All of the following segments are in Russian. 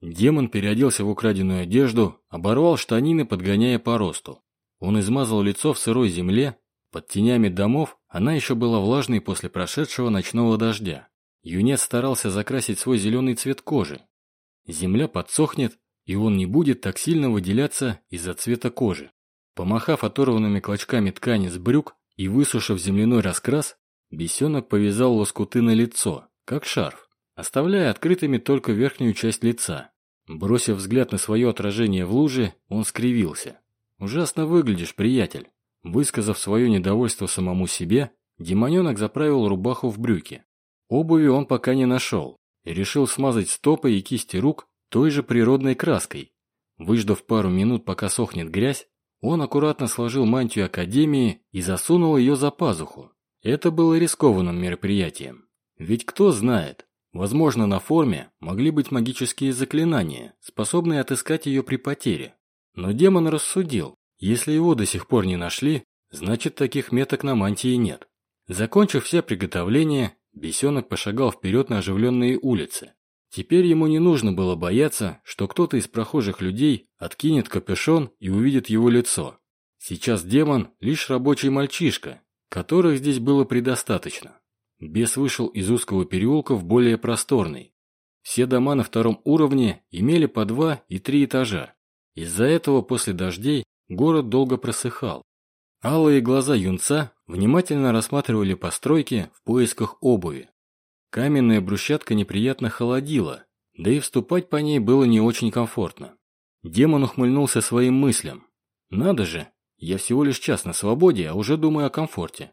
Демон переоделся в украденную одежду, оборвал штанины, подгоняя по росту. Он измазал лицо в сырой земле, под тенями домов она еще была влажной после прошедшего ночного дождя. Юнец старался закрасить свой зеленый цвет кожи. Земля подсохнет, и он не будет так сильно выделяться из-за цвета кожи. Помахав оторванными клочками ткани с брюк и высушив земляной раскрас, бесенок повязал лоскуты на лицо, как шарф, оставляя открытыми только верхнюю часть лица. Бросив взгляд на свое отражение в луже, он скривился. «Ужасно выглядишь, приятель». Высказав свое недовольство самому себе, демоненок заправил рубаху в брюки. Обуви он пока не нашел и решил смазать стопы и кисти рук той же природной краской. Выждав пару минут, пока сохнет грязь, он аккуратно сложил мантию Академии и засунул ее за пазуху. Это было рискованным мероприятием. Ведь кто знает, возможно, на форме могли быть магические заклинания, способные отыскать ее при потере. Но демон рассудил, если его до сих пор не нашли, значит таких меток на мантии нет. Закончив все приготовления, бесенок пошагал вперед на оживленные улицы. Теперь ему не нужно было бояться, что кто-то из прохожих людей откинет капюшон и увидит его лицо. Сейчас демон – лишь рабочий мальчишка, которых здесь было предостаточно. Бес вышел из узкого переулка в более просторный. Все дома на втором уровне имели по два и три этажа. Из-за этого после дождей город долго просыхал. Алые глаза юнца внимательно рассматривали постройки в поисках обуви. Каменная брусчатка неприятно холодила, да и вступать по ней было не очень комфортно. Демон ухмыльнулся своим мыслям. «Надо же, я всего лишь час на свободе, а уже думаю о комфорте».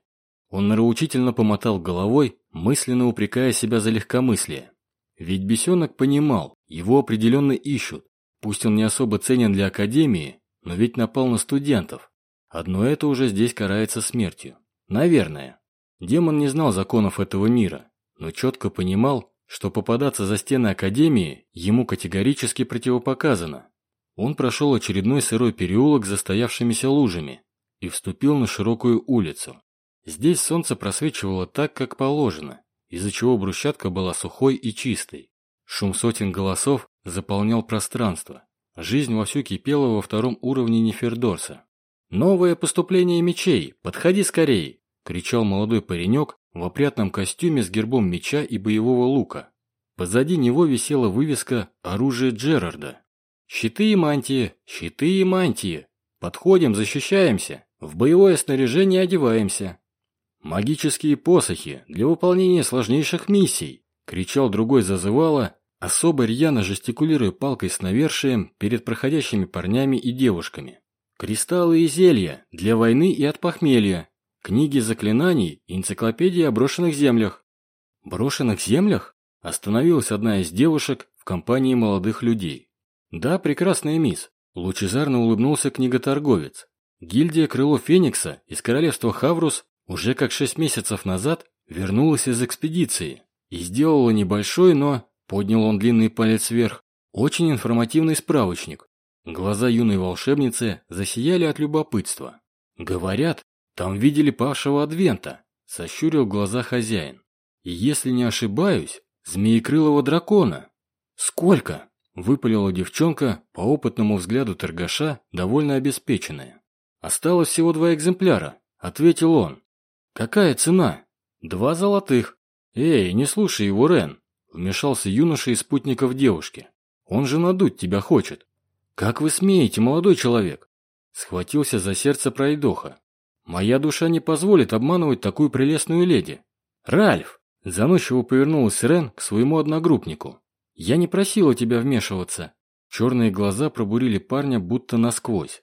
Он нравоучительно помотал головой, мысленно упрекая себя за легкомыслие. Ведь бесенок понимал, его определенно ищут. Пусть он не особо ценен для Академии, но ведь напал на студентов. Одно это уже здесь карается смертью. Наверное. Демон не знал законов этого мира, но четко понимал, что попадаться за стены Академии ему категорически противопоказано. Он прошел очередной сырой переулок с застоявшимися лужами и вступил на широкую улицу. Здесь солнце просвечивало так, как положено, из-за чего брусчатка была сухой и чистой. Шум сотен голосов заполнял пространство. Жизнь вовсю кипела во втором уровне Нефердорса. «Новое поступление мечей! Подходи скорей!» – кричал молодой паренек, в опрятном костюме с гербом меча и боевого лука. Позади него висела вывеска «Оружие Джерарда». «Щиты и мантии! Щиты и мантии! Подходим, защищаемся! В боевое снаряжение одеваемся!» «Магические посохи для выполнения сложнейших миссий!» — кричал другой зазывало, особо рьяно жестикулируя палкой с навершием перед проходящими парнями и девушками. «Кристаллы и зелья для войны и от похмелья! Книги заклинаний и энциклопедии о брошенных землях. Брошенных землях? Остановилась одна из девушек в компании молодых людей. Да, прекрасная мисс. Лучезарно улыбнулся книготорговец. Гильдия Крыло Феникса из королевства Хаврус уже как шесть месяцев назад вернулась из экспедиции и сделала небольшой, но, поднял он длинный палец вверх, очень информативный справочник. Глаза юной волшебницы засияли от любопытства. Говорят, там видели павшего Адвента, сощурил глаза хозяин. И если не ошибаюсь, змеекрылого дракона. Сколько? Выпалила девчонка, по опытному взгляду торгаша, довольно обеспеченная. Осталось всего два экземпляра, ответил он. Какая цена? Два золотых. Эй, не слушай его, Рен. Вмешался юноша из спутников девушки. Он же надуть тебя хочет. Как вы смеете, молодой человек? Схватился за сердце пройдоха. Моя душа не позволит обманывать такую прелестную леди. Ральф! Заносчиво повернулась Рен к своему одногруппнику. Я не просила тебя вмешиваться. Черные глаза пробурили парня будто насквозь.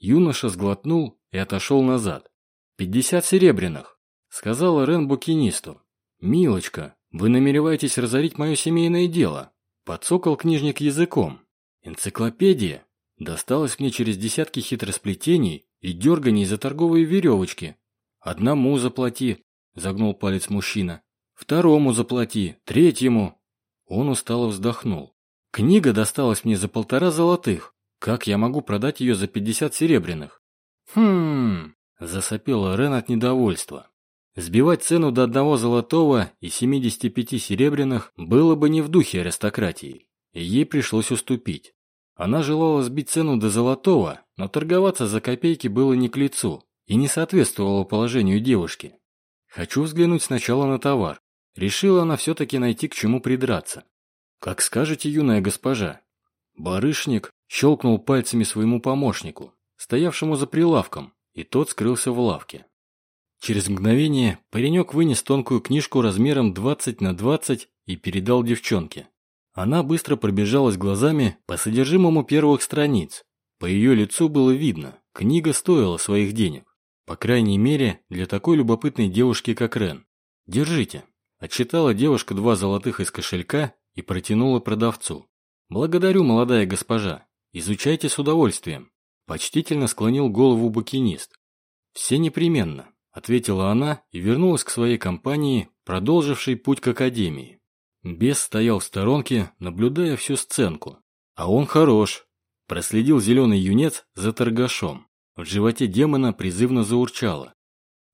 Юноша сглотнул и отошел назад. «Пятьдесят серебряных», — сказала Рен букинисту. «Милочка, вы намереваетесь разорить мое семейное дело?» Подсокал книжник языком. «Энциклопедия досталась мне через десятки хитросплетений и дерганий за торговые веревочки. Одному заплати, загнул палец мужчина. Второму заплати, третьему. Он устало вздохнул. Книга досталась мне за полтора золотых. Как я могу продать ее за пятьдесят серебряных? Хм, засопела Рен от недовольства. Сбивать цену до одного золотого и семидесяти пяти серебряных было бы не в духе аристократии. и ей пришлось уступить. Она желала сбить цену до золотого, но торговаться за копейки было не к лицу и не соответствовало положению девушки. «Хочу взглянуть сначала на товар». Решила она все-таки найти к чему придраться. «Как скажете, юная госпожа». Барышник щелкнул пальцами своему помощнику, стоявшему за прилавком, и тот скрылся в лавке. Через мгновение паренек вынес тонкую книжку размером 20 на 20 и передал девчонке. Она быстро пробежалась глазами по содержимому первых страниц. По ее лицу было видно, книга стоила своих денег. По крайней мере, для такой любопытной девушки, как Рен. «Держите». Отчитала девушка два золотых из кошелька и протянула продавцу. «Благодарю, молодая госпожа. Изучайте с удовольствием». Почтительно склонил голову букинист. «Все непременно», — ответила она и вернулась к своей компании, продолжившей путь к академии. Бес стоял в сторонке, наблюдая всю сценку. А он хорош. Проследил зеленый юнец за торгашом. В животе демона призывно заурчало.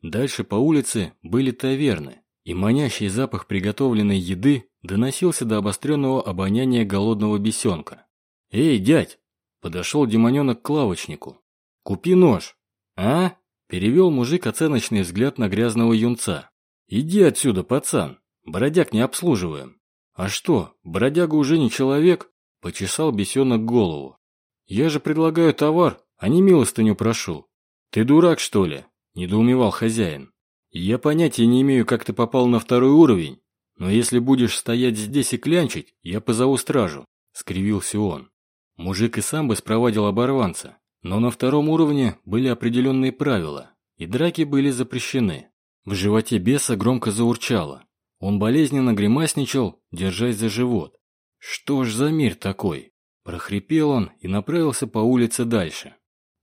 Дальше по улице были таверны, и манящий запах приготовленной еды доносился до обостренного обоняния голодного бесенка. «Эй, дядь!» – подошел демоненок к лавочнику. «Купи нож!» «А?» – перевел мужик оценочный взгляд на грязного юнца. «Иди отсюда, пацан! Бродяг не обслуживаем!» «А что, бродяга уже не человек?» – почесал бесенок голову. «Я же предлагаю товар, а не милостыню прошу». «Ты дурак, что ли?» – недоумевал хозяин. «Я понятия не имею, как ты попал на второй уровень, но если будешь стоять здесь и клянчить, я позову стражу», – скривился он. Мужик и сам бы спровадил оборванца, но на втором уровне были определенные правила, и драки были запрещены. В животе беса громко заурчало. Он болезненно гримасничал, держась за живот. «Что ж за мир такой?» Прохрипел он и направился по улице дальше.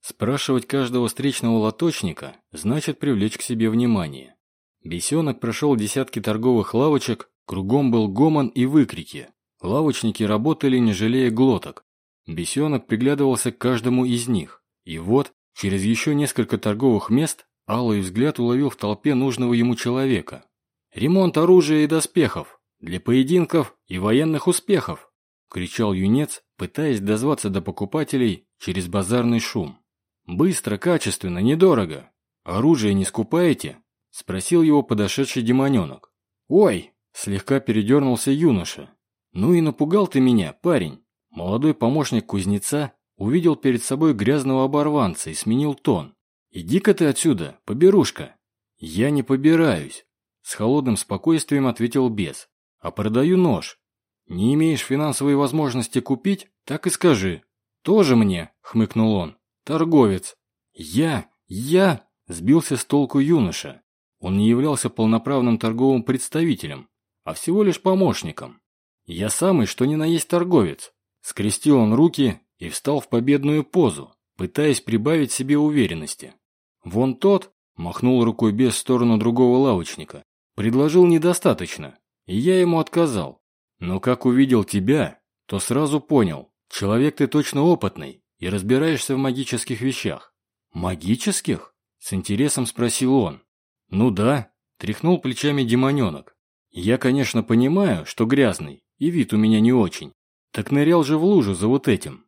Спрашивать каждого встречного лоточника значит привлечь к себе внимание. Бесенок прошел десятки торговых лавочек, кругом был гомон и выкрики. Лавочники работали, не жалея глоток. Бесенок приглядывался к каждому из них. И вот, через еще несколько торговых мест, алый взгляд уловил в толпе нужного ему человека. «Ремонт оружия и доспехов! Для поединков и военных успехов!» — кричал юнец, пытаясь дозваться до покупателей через базарный шум. «Быстро, качественно, недорого. Оружие не скупаете?» — спросил его подошедший демоненок. «Ой!» — слегка передернулся юноша. «Ну и напугал ты меня, парень!» Молодой помощник кузнеца увидел перед собой грязного оборванца и сменил тон. «Иди-ка ты отсюда, поберушка!» «Я не побираюсь!» С холодным спокойствием ответил бес. «А продаю нож. Не имеешь финансовой возможности купить? Так и скажи». «Тоже мне», — хмыкнул он. «Торговец». «Я? Я?» — сбился с толку юноша. Он не являлся полноправным торговым представителем, а всего лишь помощником. «Я самый, что ни на есть торговец». Скрестил он руки и встал в победную позу, пытаясь прибавить себе уверенности. Вон тот махнул рукой без в сторону другого лавочника. Предложил недостаточно, и я ему отказал. Но как увидел тебя, то сразу понял, человек ты точно опытный и разбираешься в магических вещах. Магических? С интересом спросил он. Ну да, тряхнул плечами демоненок. Я, конечно, понимаю, что грязный, и вид у меня не очень. Так нырял же в лужу за вот этим.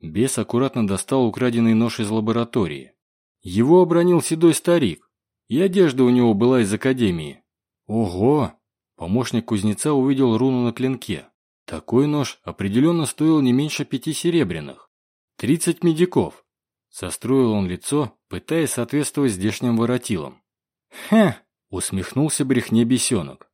Бес аккуратно достал украденный нож из лаборатории. Его обронил седой старик, и одежда у него была из академии. Ого! Помощник кузнеца увидел руну на клинке. Такой нож определенно стоил не меньше пяти серебряных. Тридцать медиков. Состроил он лицо, пытаясь соответствовать здешним воротилам. «Хе!» — усмехнулся брехне бесенок.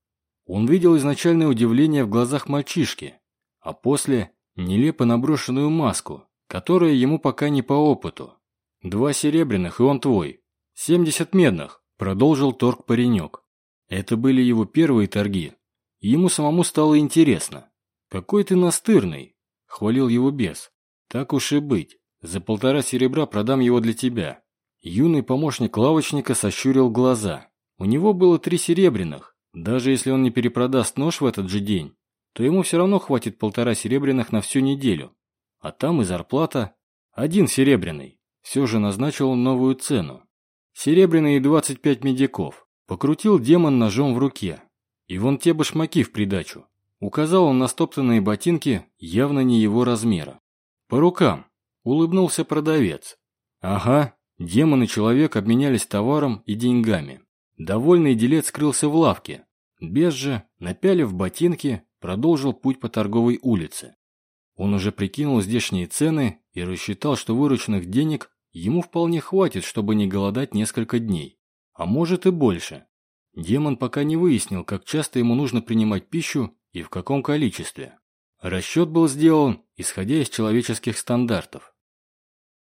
Он видел изначальное удивление в глазах мальчишки, а после — нелепо наброшенную маску, которая ему пока не по опыту. «Два серебряных, и он твой. Семьдесят медных», — продолжил торг паренек. Это были его первые торги. Ему самому стало интересно. «Какой ты настырный!» — хвалил его бес. «Так уж и быть. За полтора серебра продам его для тебя». Юный помощник лавочника сощурил глаза. У него было три серебряных. Даже если он не перепродаст нож в этот же день, то ему все равно хватит полтора серебряных на всю неделю. А там и зарплата. Один серебряный. Все же назначил он новую цену. Серебряные 25 медиков. Покрутил демон ножом в руке. И вон те башмаки в придачу. Указал он на стоптанные ботинки, явно не его размера. «По рукам», – улыбнулся продавец. «Ага, демон и человек обменялись товаром и деньгами. Довольный делец скрылся в лавке. Без же, напялив ботинки, продолжил путь по торговой улице. Он уже прикинул здешние цены и рассчитал, что вырученных денег ему вполне хватит, чтобы не голодать несколько дней. А может и больше. Демон пока не выяснил, как часто ему нужно принимать пищу и в каком количестве. Расчет был сделан, исходя из человеческих стандартов.